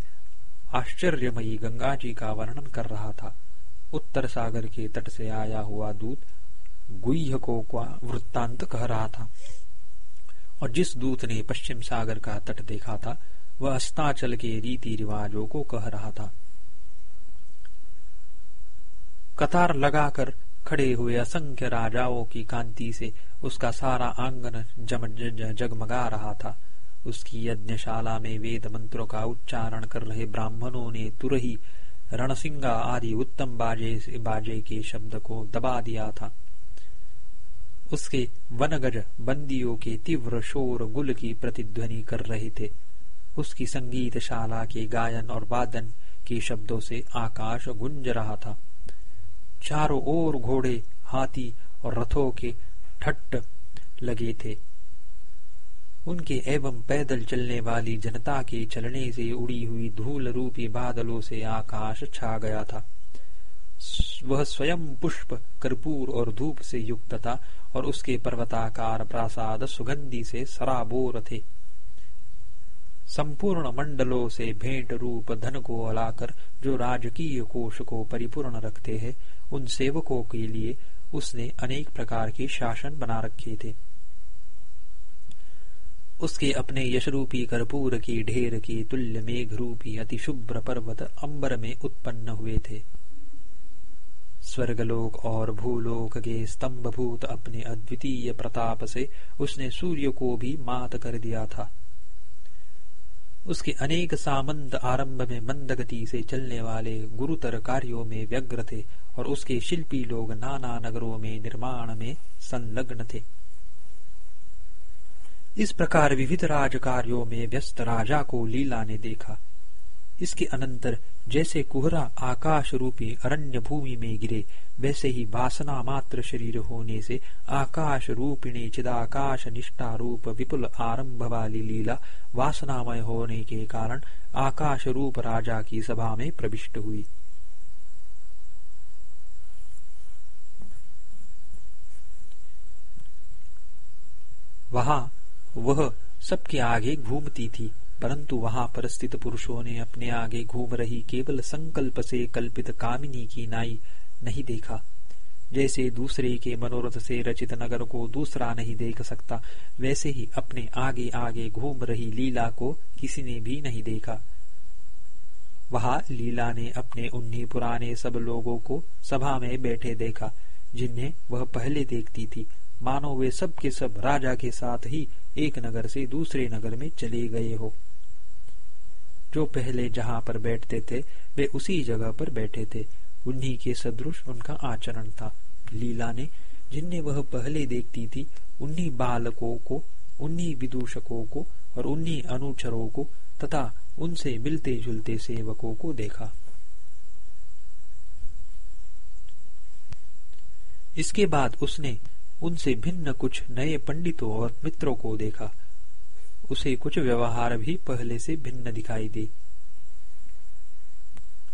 आश्चर्यमयी गंगा जी का वर्णन कर रहा था। उत्तर सागर के तट से आया हुआ दूत गुह्यकों का वृत्तांत कह रहा था। और जिस दूत ने पश्चिम सागर का तट देखा था, वह अस्ताचल के रीति रिवाजों को कह रहा था। कतार लगाकर खड़े हुए असंख्य राजाओं की कांति से उसका सारा आँगन जगमगा रहा था। उसकी यज्ञशाला में वेद मंत्रों का उच्चारण कर रहे ब्राह्मणों ने तुरही रणसिंगा आदि उत्तम बाजे बाजे के शब्द को दबा दिया था। उसके वनगज बंदियों के तीव्र शोर गुल की प्रतिध्वनि कर रहे थे। उसकी संगीत शाला के गायन और वादन के शब्दों से आकाश गुंज रहा था। चारों ओर घोड़े, हाथी और रथों के ठट्ट लगे थे। उनके एवं पैदल चलने वाली जनता के चलने से उड़ी हुई धूल रूपी बादलों से आकाश छा गया था। वह स्वयं पुष्प, कर्पूर और धूप से युक्त था और उसके पर्वताकार प्रासाद सुगंधी से सराबोर थे। संपूर्ण मंडलों से भेंट रूप धन को अलाकर जो राजकीय कोष को परिपूर्ण रखते हैं, उन सेवकों के लिए उसने अनेक प्रकार के शासन बना रखे थे। उसके अपने यशरूपी कर्पूर की ढेर की तुल्य मेघ रूपी अति शुभ्र पर्वत अंबर में उत्पन्न हुए थे। स्वर्गलोक और भूलोक के स्तंभभूत अपने अद्वितीय प्रताप से उसने सूर्य को भी मात कर दिया था। उसके अनेक सामंत आरंभ में मंद गति से चलने वाले गुरुतर कार्यों में व्यग्र थे और उसके शिल्पी लोग नाना नगरों में निर्माण में संलग्न थे। इस प्रकार विविध राज कार्यों में व्यस्त राजा को लीला ने देखा। इसके अनंतर जैसे कुहरा आकाश रूपी अरण्य भूमि में गिरे, वैसे ही वासना मात्र शरीर होने से आकाश रूपिणी चिदाकाश निष्ठा रूप विपुल आरंभ वाली लीला वासनामय होने के कारण आकाश रूप राजा की सभा में प्रविष्ट हुई। वहाँ वह सबके आगे घूमती थी, परंतु वहाँ पर स्थित पुरुषों ने अपने आगे घूम रही केवल संकल्प से कल्पित कामिनी की नाई नहीं देखा। जैसे दूसरे के मनोरथ से रचित नगर को दूसरा नहीं देख सकता, वैसे ही अपने आगे आगे घूम रही लीला को किसी ने भी नहीं देखा। वहाँ लीला ने अपने उन्हीं पुराने सब लोगों को सभा में बैठे देखा, जिन्हें वह पहले देखती थी। मानो वे सब के सब राजा के साथ ही एक नगर से दूसरे नगर में चले गए हो। जो पहले जहाँ पर बैठते थे, वे उसी जगह पर बैठे थे। उन्हीं के सदृश उनका आचरण था। लीला ने जिन्हें वह पहले देखती थी, उन्हीं बालकों को, उन्हीं विदूषकों को और उन्हीं अनुचरों को तथा उनसे मिलते जुलते सेवकों को देखा। इसके बाद उसने उनसे भिन्न कुछ नए पंडितों और मित्रों को देखा। उसे कुछ व्यवहार भी पहले से भिन्न दिखाई दे।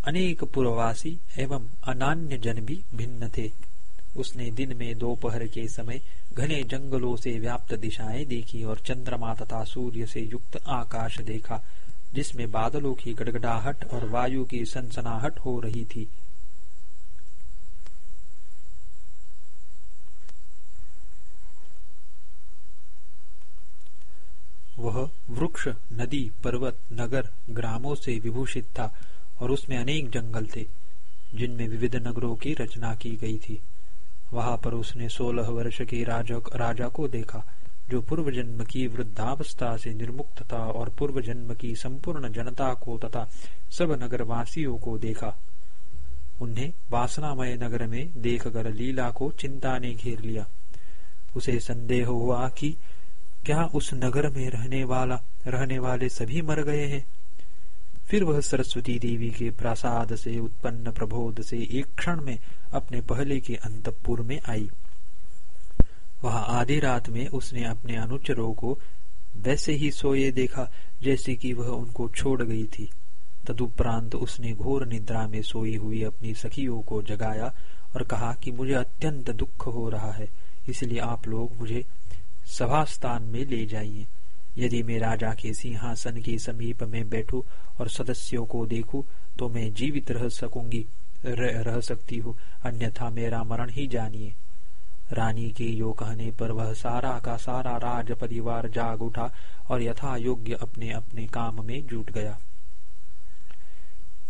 अनेक पूर्ववासी एवं अनान्य जन भी भिन्न थे। उसने दिन में दोपहर के समय घने जंगलों से व्याप्त दिशाएँ देखी और चंद्रमा तथा सूर्य से युक्त आकाश देखा, जिसमें बादलों की गड़गड़ाहट और वायु की सनसनाहट हो रही थी। वह वृक्ष नदी पर्वत नगर ग्रामों से विभूषित था और उसमें अनेक जंगल थे जिनमें विविध नगरों की रचना की गई थी। वहाँ पर उसने सोलह वर्ष के राजा, को देखा जो पूर्व जन्म की वृद्धावस्था से निर्मुक्त था और पूर्व जन्म की संपूर्ण जनता को तथा सब नगर वासियों को देखा। उन्हें वासनामय नगर में देखकर लीला को चिंता ने घेर लिया। उसे संदेह हुआ कि क्या उस नगर में रहने वाला, रहने वाले सभी मर गए हैं? फिर वह सरस्वती देवी के प्रसाद से उत्पन्न प्रबोध से एक क्षण में अपने पहले के अंतपुर में आई। वहाँ आधी रात में उसने अपने अनुचरों को वैसे ही सोए देखा, जैसे कि वह उनको छोड़ गई थी। तदुपरांत उसने घोर निद्रा में सोई हुई अपनी सखियों को जगाया और कहा कि मुझे अत्यंत दुख हो रहा है, इसलिए आप लोग मुझे सभा स्थान में ले जाइए। यदि मैं राजा के सिंहासन के समीप में बैठू और सदस्यों को देखूँ तो मैं जीवित रह सकूँगी रह, रह सकती हूँ। अन्यथा मेरा मरण ही जानिए। रानी के यो कहने पर वह सारा का सारा राज परिवार जाग उठा और यथा योग्य अपने अपने काम में जुट गया।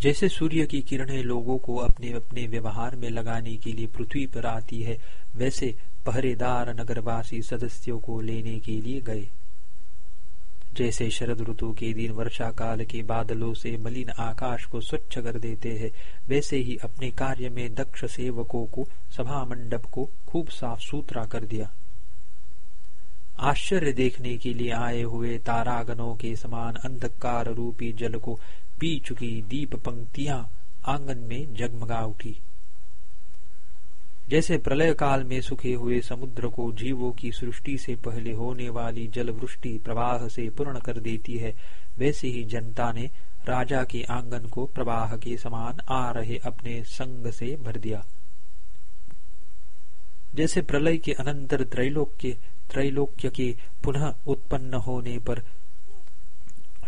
जैसे सूर्य की किरणें लोगों को अपने अपने व्यवहार में लगाने के लिए पृथ्वी पर आती है वैसे पहरेदार नगरवासी सदस्यों को लेने के लिए गए। जैसे शरद ऋतु के दिन वर्षा काल के बादलों से मलिन आकाश को स्वच्छ कर देते हैं, वैसे ही अपने कार्य में दक्ष सेवकों को सभा मंडप को खूब साफ़ सुथरा कर दिया। आश्चर्य देखने के लिए आए हुए तारागनों के समान अंधकार रूपी जल को पी चुकी दीप पंक्तियाँ आँगन में जगमगा उठी। जैसे प्रलय काल में सुखे हुए समुद्र को जीवों की सृष्टि से पहले होने वाली जल वृष्टि प्रवाह से पूर्ण कर देती है, वैसे ही जनता ने राजा के आँगन को प्रवाह के समान आ रहे अपने संग से भर दिया। जैसे प्रलय के अनंतर त्रैलोक्य त्रैलोक्य के पुनः उत्पन्न होने पर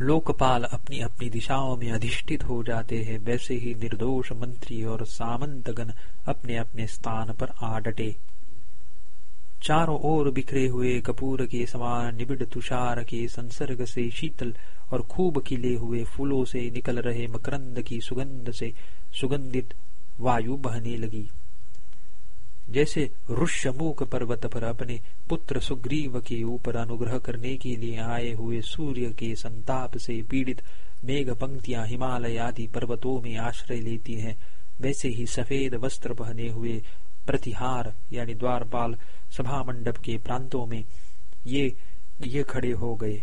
लोकपाल अपनी अपनी दिशाओं में अधिष्ठित हो जाते हैं, वैसे ही निर्दोष मंत्री और सामंतगण अपने अपने स्थान पर आ डटे। चारों ओर बिखरे हुए कपूर के समान निबिड़ तुषार के संसर्ग से शीतल और खूब खिले हुए फूलों से निकल रहे मकरंद की सुगंध से सुगंधित वायु बहने लगी। जैसे ऋष्यमुख पर्वत पर अपने पुत्र सुग्रीव के ऊपर अनुग्रह करने के लिए आए हुए सूर्य के संताप से पीड़ित मेघ पंक्तियाँ हिमालय आदि पर्वतों में आश्रय लेती हैं, वैसे ही सफ़ेद वस्त्र पहने हुए प्रतिहार, यानी द्वारपाल सभा मंडप के प्रांतों में ये ये खड़े हो गए।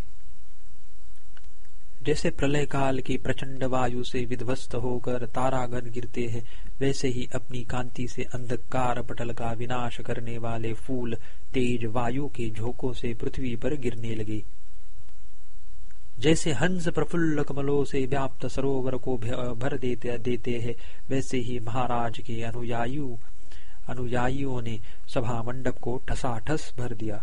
जैसे प्रलय काल की प्रचंड वायु से विध्वस्त होकर तारागन गिरते हैं वैसे ही अपनी कांति से अंधकार पटल का विनाश करने वाले फूल तेज वायु के झोंकों से पृथ्वी पर गिरने लगे। जैसे हंस प्रफुल्ल कमलों से व्याप्त सरोवर को भर देते देते हैं, वैसे ही महाराज के अनुयायी, अनुयायियों ने सभा मंडप को ठसाठस भर दिया।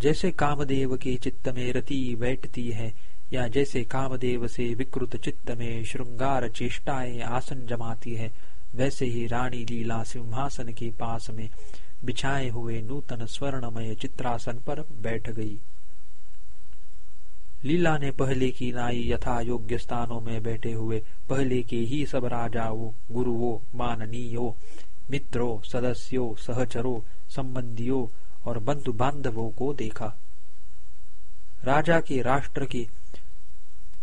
जैसे कामदेव के चित्त में रति बैठती है या जैसे कामदेव से विकृत चित्त में श्रृंगार चेष्टाएँ आसन जमाती है, वैसे ही रानी लीला सिंहासन के पास में बिछाए हुए नूतन स्वर्णमय चित्रासन पर बैठ गई। लीला ने पहले की नाई यथा योग्य स्थानों में बैठे हुए, पहले के ही सब राजाओं गुरुओं माननीयों, मित्रों, सदस्यों, सहचरों, संबंधियों और बंधु बांधवों को देखा। राजा के राष्ट्र के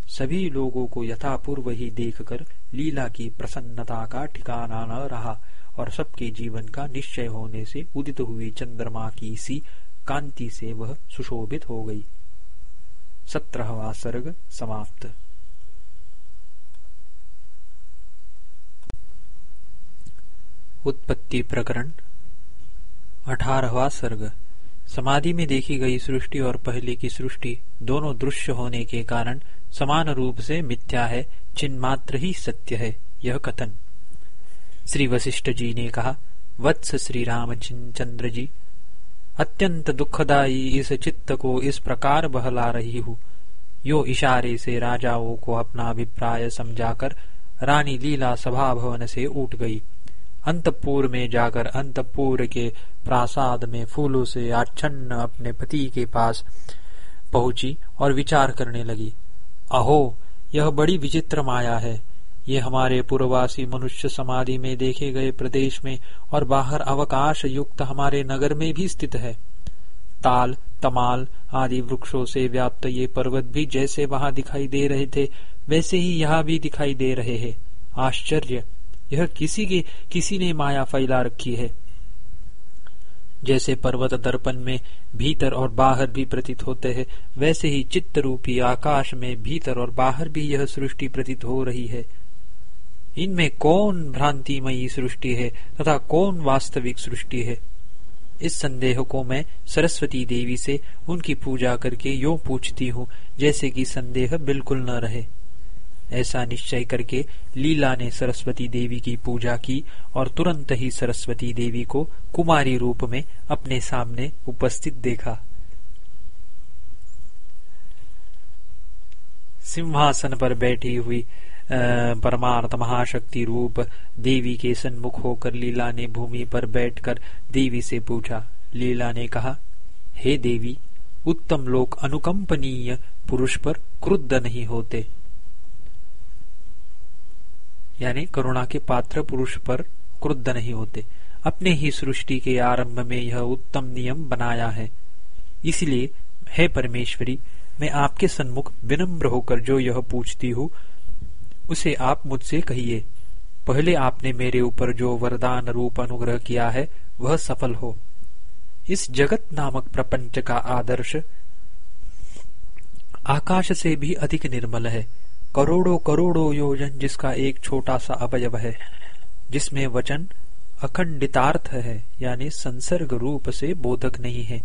सभी लोगों को यथापूर्व ही देखकर लीला की प्रसन्नता का ठिकाना न रहा और सबके जीवन का निश्चय होने से उदित हुई चंद्रमा की सी कांति से वह सुशोभित हो गई। सत्रहवा सर्ग समाप्त। उत्पत्ति प्रकरण, अठारहवा सर्ग। समाधि में देखी गई सृष्टि और पहले की सृष्टि दोनों दृश्य होने के कारण समान रूप से मिथ्या है, चिन्मात्र ही सत्य है, यह कथन। श्री वशिष्ठ जी ने कहा, वत्स श्री रामचंद्र जी अत्यंत दुखदायी इस चित्त को इस प्रकार बहला रही हूँ। यो इशारे से राजाओं को अपना अभिप्राय समझाकर रानी लीला सभा भवन से उठ गई। अंतपुर में जाकर अंतपुर के प्रासाद में फूलों से आच्छन्न अपने पति के पास पहुँची और विचार करने लगी। अहो, यह बड़ी विचित्र माया है। ये हमारे पूर्ववासी मनुष्य समाधि में देखे गए प्रदेश में और बाहर अवकाश युक्त हमारे नगर में भी स्थित है। ताल, तमाल आदि वृक्षों से व्याप्त ये पर्वत भी जैसे वहाँ दिखाई दे रहे थे, वैसे ही यहाँ भी दिखाई दे रहे हैं। आश्चर्य! यह किसी के, किसी ने माया फैला रखी है। जैसे पर्वत दर्पण में भीतर और बाहर भी प्रतीत होते हैं, वैसे ही चित्त रूपी आकाश में भीतर और बाहर भी यह सृष्टि प्रतीत हो रही है। इनमें कौन भ्रांतिमयी सृष्टि है तथा कौन वास्तविक सृष्टि है? इस संदेह को मैं सरस्वती देवी से उनकी पूजा करके यो पूछती हूँ, जैसे कि संदेह बिल्कुल न रहे। ऐसा निश्चय करके लीला ने सरस्वती देवी की पूजा की और तुरंत ही सरस्वती देवी को कुमारी रूप में अपने सामने उपस्थित देखा। सिंहासन पर बैठी हुई परमार्थ महाशक्ति रूप देवी के सन्मुख होकर लीला ने भूमि पर बैठकर देवी से पूछा। लीला ने कहा, हे देवी, उत्तम लोग अनुकंपनीय पुरुष पर क्रुद्ध नहीं होते। यानी करुणा के पात्र पुरुष पर क्रुद्ध नहीं होते। अपने ही सृष्टि के आरंभ में यह उत्तम नियम बनाया है। इसलिए, हे परमेश्वरी, मैं आपके सन्मुख विनम्र होकर जो यह पूछती हूँ, उसे आप मुझसे कहिए। पहले आपने मेरे ऊपर जो वरदान रूप अनुग्रह किया है, वह सफल हो। इस जगत नामक प्रपंच का आदर्श आकाश से भी अधिक निर्मल है। करोड़ों करोड़ों योजन जिसका एक छोटा सा अवयव है, जिसमें वचन अखंडितार्थ है, यानी संसर्ग रूप से बोधक नहीं है।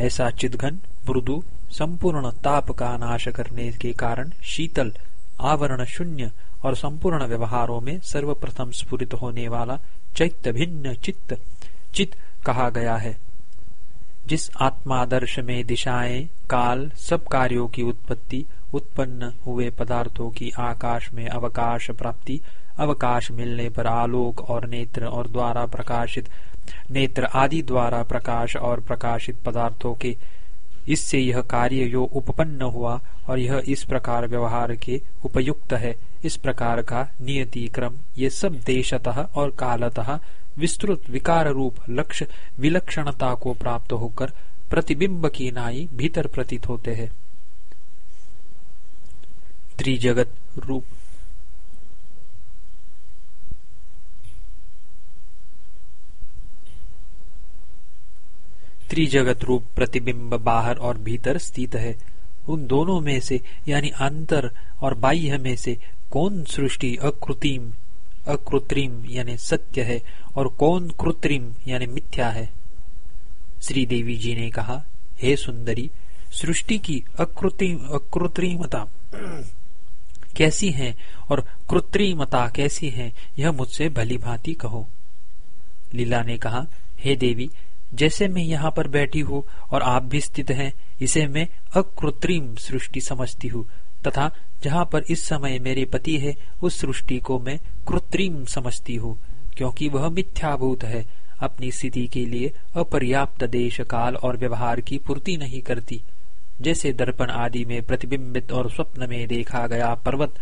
ऐसा चिदघन, मृदु, संपूर्ण ताप का नाश करने के कारण शीतल, आवरण शून्य और संपूर्ण व्यवहारों में सर्वप्रथम स्फुरित होने वाला चैत्य भिन्न चित्त, चित कहा गया है। जिस आत्मादर्श में दिशाएँ, काल, सब कार्यों की उत्पत्ति उत्पन्न हुए पदार्थों की आकाश में अवकाश प्राप्ति, अवकाश मिलने पर आलोक और नेत्र और द्वारा प्रकाशित, नेत्र आदि द्वारा प्रकाश और प्रकाशित पदार्थों के, इससे यह कार्य जो उपपन्न हुआ और यह इस प्रकार व्यवहार के उपयुक्त है। इस प्रकार का नियति क्रम ये सब देशतः और कालतः विस्तृत विकार रूप लक्ष्य विलक्षणता को प्राप्त होकर प्रतिबिंब की नाई भीतर प्रतीत होते हैं। त्रिजगत रूप। त्रिजगत रूप प्रतिबिंब बाहर और भीतर स्थित है। उन दोनों में से, यानी अंतर और बाह्य में से, कौन सृष्टि अकृत्रिम अकृत्रिम यानी सत्य है और कौन कृत्रिम यानी मिथ्या है? श्री देवी जी ने कहा, हे सुंदरी, सृष्टि की अकृत्रिम, अकृत्रिमता कैसी है और कृत्रिमता कैसी है, यह मुझसे भली भांति कहो। लीला ने कहा, हे देवी, जैसे मैं यहाँ पर बैठी हूँ और आप भी स्थित हैं, इसे मैं अकृत्रिम सृष्टि समझती हूँ, तथा जहाँ पर इस समय मेरे पति है, उस सृष्टि को मैं कृत्रिम समझती हूँ, क्योंकि वह मिथ्याभूत है, अपनी स्थिति के लिए अपर्याप्त देश काल और व्यवहार की पूर्ति नहीं करती। जैसे दर्पण आदि में प्रतिबिंबित और स्वप्न में देखा गया पर्वत,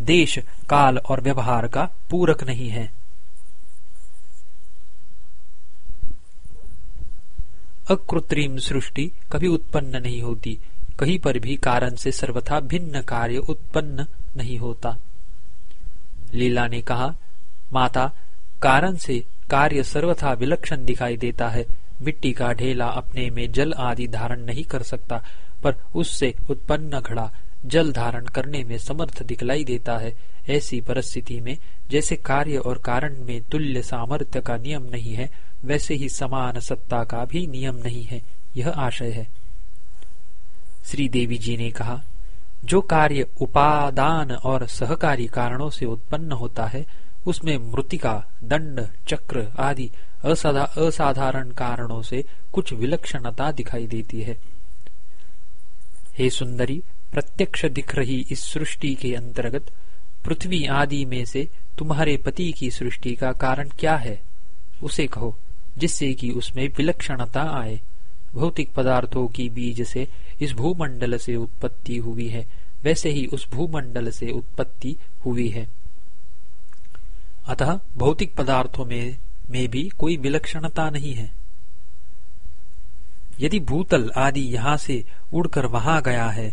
देश, काल और व्यवहार का पूरक नहीं है। अकृत्रिम सृष्टि कभी उत्पन्न नहीं होती, कहीं पर भी कारण से सर्वथा भिन्न कार्य उत्पन्न नहीं होता। लीला ने कहा, माता, कारण से कार्य सर्वथा विलक्षण दिखाई देता है। मिट्टी का ढेला अपने में जल आदि धारण नहीं कर सकता। पर उससे उत्पन्न घड़ा जल धारण करने में समर्थ दिखलाई देता है, ऐसी परिस्थिति में जैसे कार्य और कारण में तुल्य सामर्थ्य का नियम नहीं है, वैसे ही समान सत्ता का भी नियम नहीं है, यह आशय है। श्री देवी जी ने कहा, जो कार्य उपादान और सहकारी कारणों से उत्पन्न होता है, उसमें मृतिका, दंड, चक्र आदि असाधारण कारणों से कुछ विलक्षणता दिखाई देती है। हे सुंदरी, प्रत्यक्ष दिख रही इस सृष्टि के अंतर्गत पृथ्वी आदि में से तुम्हारे पति की सृष्टि का कारण क्या है? उसे कहो, जिससे कि उसमें विलक्षणता आए। भौतिक पदार्थों की बीज से इस भूमंडल से उत्पत्ति हुई है, वैसे ही उस भूमंडल से उत्पत्ति हुई है। अतः भौतिक पदार्थों में में भी कोई विलक्षणता नहीं है। यदि भूतल आदि यहाँ से उड़कर वहाँ गया है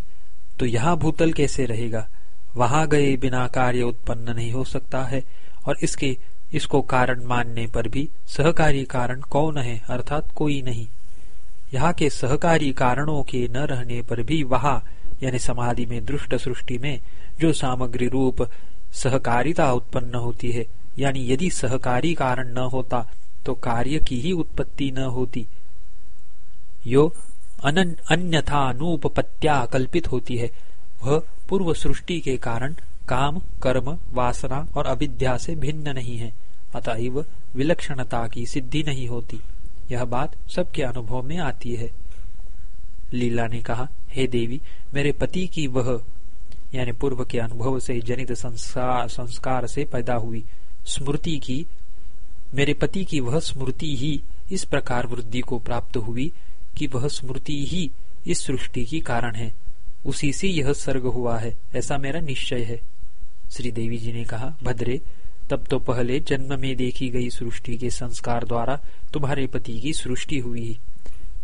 तो यहाँ भूतल कैसे रहेगा? वहाँ गए बिना कार्य उत्पन्न नहीं हो सकता है, और इसके, इसको कारण मानने पर भी सहकारी कारण कौन है अर्थात कोई नहीं। यहाँ के सहकारी कारणों के न रहने पर भी वहा, यानी समाधि में, दृष्ट सृष्टि में, जो सामग्री रूप सहकारिता उत्पन्न होती है, यानी यदि सहकारी कारण न होता तो कार्य की ही उत्पत्ति न होती। यो अन्यथा अनुपत्या कल्पित होती है। वह पूर्व सृष्टि के कारण काम, कर्म, वासना और अविद्या से भिन्न नहीं है। अतएव विलक्षणता की सिद्धि नहीं होती। यह बात सबके अनुभव में आती है। लीला ने कहा, हे देवी, मेरे पति की वह, यानी पूर्व के अनुभव से जनित संस्कार संस्कार से पैदा हुई स्मृति की, मेरे पति की वह स्मृति ही इस प्रकार वृद्धि को प्राप्त हुई कि वह स्मृति ही इस सृष्टि की कारण है। उसी से यह सर्ग हुआ है। ऐसा मेरा निश्चय है। श्री देवी जी ने कहा, भद्रे, तब तो पहले जन्म में देखी गई सृष्टि के संस्कार द्वारा तुम्हारे पति की सृष्टि हुई।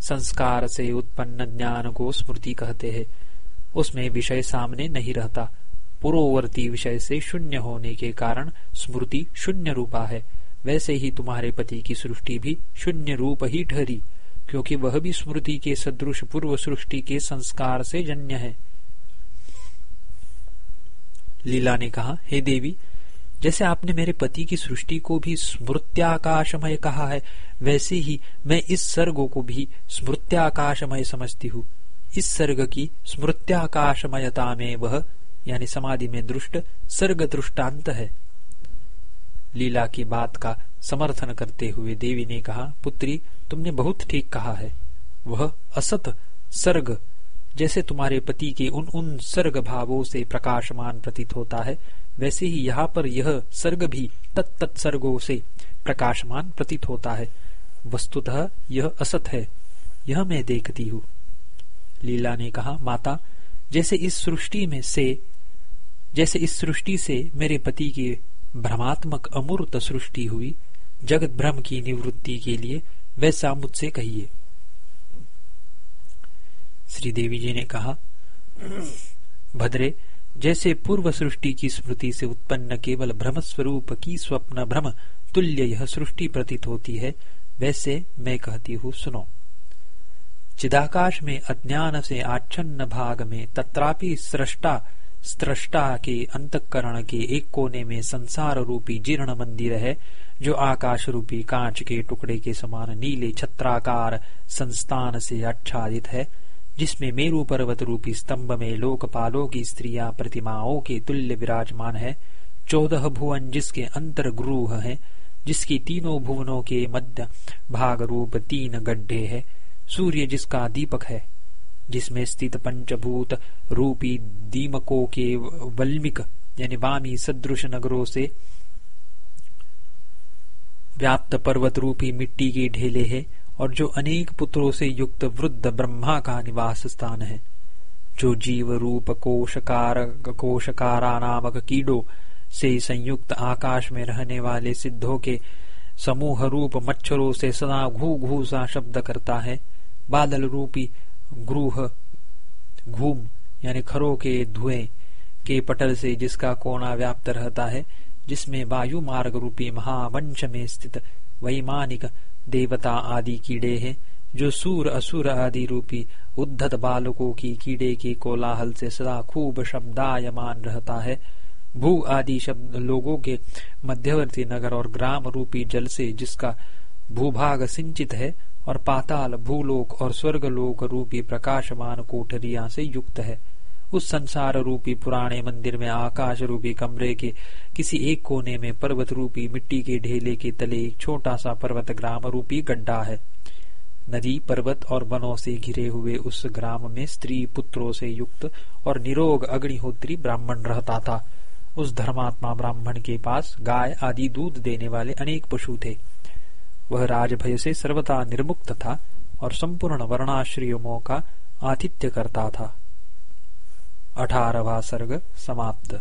संस्कार से उत्पन्न ज्ञान को स्मृति कहते हैं। उसमें विषय सामने नहीं रहता। पूर्ववर्ती विषय से शून्य होने के कारण स्मृति शून्य रूपा है। वैसे ही तुम्हारे पति की सृष्टि भी शून्य रूप ही ठहरी क्योंकि वह भी स्मृति के सदृश पूर्व सृष्टि के संस्कार से जन्य है। लीला ने कहा, हे देवी, जैसे आपने मेरे पति की सृष्टि को भी स्मृत्याकाशमय कहा है, वैसे ही मैं इस सर्ग को भी स्मृत्याकाशमय समझती हूँ। इस सर्ग की स्मृत्याकाशमयता में वह यानी समाधि में दृष्ट सर्ग दृष्टांत है। लीला की बात का समर्थन करते हुए देवी ने कहा, पुत्री तुमने बहुत ठीक कहा है। वह असत सर्ग, जैसे तुम्हारे पति के उन उन सर्ग भावों से प्रकाशमान प्रतीत होता है, वैसे ही यहाँ पर यह सर्ग भी तत्त सर्गो से प्रकाशमान प्रतीत होता है। वस्तुतः यह असत है। यह मैं देखती हूँ। लीला ने कहा, माता, जैसे इस सृष्टि में से, जैसे इस सृष्टि से मेरे पति की भ्रमात्मक अमूर्त सृष्टि हुई, जगत भ्रम की निवृत्ति के लिए वैसा मुझसे कहिए। श्री देवी जी ने कहा, भद्रे, जैसे पूर्व सृष्टि की स्मृति से उत्पन्न केवल भ्रम स्वरूप की स्वप्न भ्रम तुल्य यह सृष्टि प्रतीत होती है, वैसे मैं कहती हूँ, सुनो। चिदाकाश में अज्ञान से आच्छन्न भाग में तत्रापि सृष्टा स्रष्टा के अंतकरण के एक कोने में संसार रूपी जीर्ण मंदिर है जो आकाश रूपी कांच के टुकड़े के समान नीले छत्राकार संस्थान से आच्छादित है, जिसमें मेरु पर्वत रूपी स्तंभ में लोकपालों की स्त्रियाँ प्रतिमाओं के तुल्य विराजमान है, चौदह भुवन जिसके अंतर गुरूह है, जिसकी तीनों भुवनों के मध्य भाग रूप तीन गड्ढे है, सूर्य जिसका दीपक है, जिसमें स्थित पंचभूत रूपी दीमकों के वल्मिक, यानी वामी सदृश नगरों से व्याप्त पर्वत रूपी मिट्टी के ढेले है और जो अनेक पुत्रों से युक्त वृद्ध ब्रह्मा का निवास स्थान है। जो जीव रूप कोशकार, कोशकारा नामक कीड़ो से संयुक्त आकाश में रहने वाले सिद्धों के समूह रूप मच्छरों से सदा घू घू सा शब्द करता है। बादल रूपी ग्रूह घूम, यानी खरों के धुएँ के पटल से जिसका कोना व्याप्त रहता है जिसमें वायु मार्ग रूपी महावंश में स्थित वैमानिक देवता आदि कीड़े हैं, जो सूर असुर आदि रूपी उद्धत बालकों की कीड़े के कोलाहल से सदा खूब शब्दायमान रहता है। भू आदि शब्द लोगों के मध्यवर्ती नगर और ग्राम रूपी जल से जिसका भूभाग सिंचित है और पाताल भूलोक और स्वर्गलोक रूपी प्रकाशमान कोठरिया से युक्त है। उस संसार रूपी पुराने मंदिर में, आकाश रूपी कमरे के किसी एक कोने में पर्वत रूपी मिट्टी के ढेले के तले एक छोटा सा पर्वत ग्राम रूपी गड्ढा है। नदी, पर्वत और वनों से घिरे हुए उस ग्राम में स्त्री पुत्रों से युक्त और निरोग अग्निहोत्री ब्राह्मण रहता था। उस धर्मात्मा ब्राह्मण के पास गाय आदि दूध देने वाले अनेक पशु थे। वह राजभय से सर्वथा निर्मुक्त था और संपूर्ण वर्णाश्रमों का आतिथ्य करता था। अठारवा सर्ग समाप्त।